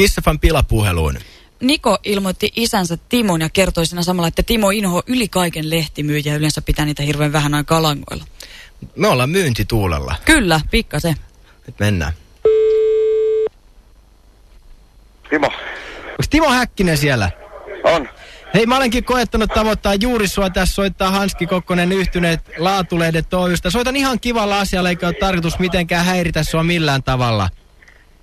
Kissafan pilapuheluun. Niko ilmoitti isänsä Timon ja kertoi siinä samalla, että Timo inho yli kaiken lehtimyyjä ja yleensä pitää niitä hirveän vähän aikaa langoilla. Me ollaan myyntituulella. Kyllä, pikkasen. Nyt mennään. Timo. Onko Timo Häkkinen siellä? On. Hei, mä olenkin koettanut tavoittaa juuri sua tässä soittaa Hanski Kokkonen yhtyneet laatulehdet Oystä. Soitan ihan kivalla asialla, eikä ole tarkoitus mitenkään häiritä sua millään tavalla.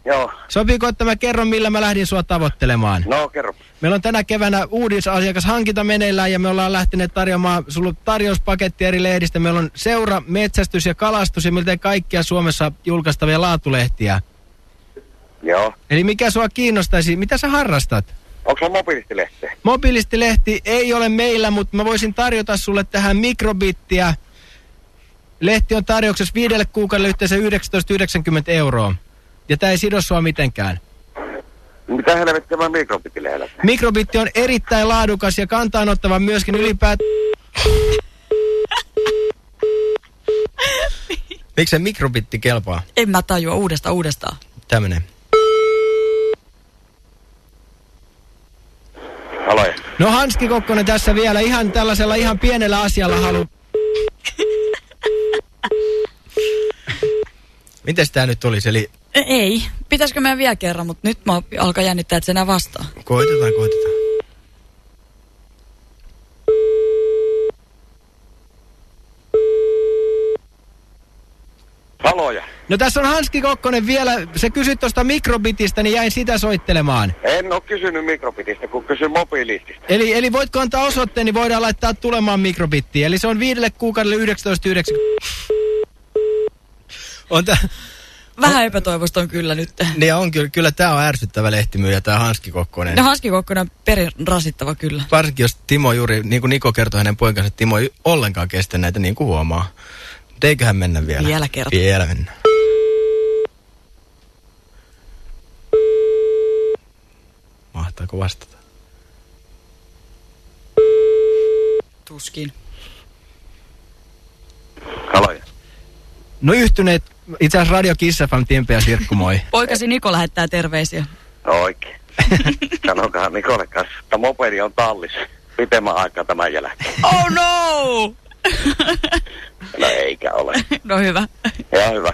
Joo. Sopiiko, että mä kerron, millä mä lähdin sua tavoittelemaan? No, kerro. Meillä on tänä keväänä uudisasiakashankinta meneillään ja me ollaan lähteneet tarjoamaan sulla tarjouspaketti eri lehdistä. Meillä on seura, metsästys ja kalastus ja miltei kaikkia Suomessa julkaistavia laatulehtiä. Joo. Eli mikä sua kiinnostaisi? Mitä sä harrastat? Onko se mobiilistilehti? Mobiilistilehti ei ole meillä, mutta mä voisin tarjota sulle tähän mikrobittiä. Lehti on tarjouksessa viidelle kuukaudelle yhteensä 19,90 euroa. Ja tää ei sido sua mitenkään. Mitä helvettiä mä mikrobitilehdellä? Mikrobitti on erittäin laadukas ja kantaanottava myöskin ylipäät... Miksi se mikrobitti kelpaa? En mä tajua uudesta uudestaan. Tämmönen. Aloja. No Hanski Kokkonen tässä vielä ihan tällaisella ihan pienellä asialla halu... Mites tää nyt olisi? Eli Ei. Pitäisikö meidän vielä kerran, mutta nyt mä alkaa jännittää, että se enää vastaa. koitetaan, koitetaan. Aloja. No tässä on Hanski Kokkonen vielä. Se kysyt tuosta mikrobitistä, niin jäin sitä soittelemaan. En oo kysynyt mikrobitistä, kun kysyn mobiilistista. Eli, eli voitko antaa osoitteen, niin voidaan laittaa tulemaan mikrobittiin. Eli se on viidelle kuukaudelle 19,90. On tää, Vähän epätoivosta on kyllä nyt. niin on kyllä, kyllä tää on ärsyttävä lehtimyyjä, tää Hanski Kokkonen. No Hanski Kokkonen on perin rasittava kyllä. Varsinkin jos Timo juuri, niin kuin Niko kertoi hänen poikansa, että Timo ei ollenkaan kestä näitä niin kuin huomaa. Mutta eiköhän mennä vielä. Vielä kerta. Vielä mennään. Mahtaako vastata? Tuskin. Aloja. No yhtyneet, itse asiassa Radio Kiss FM, Timpe ja Sirkku, moi. Poikasi Niko lähettää terveisiä. Oikein. Sanokaa Nikolle kanssa, että mopedi on tallissa. Pitemmän aikaa tämän jälkeen. Oh no! No eikä ole. no hyvä. Ja hyvä.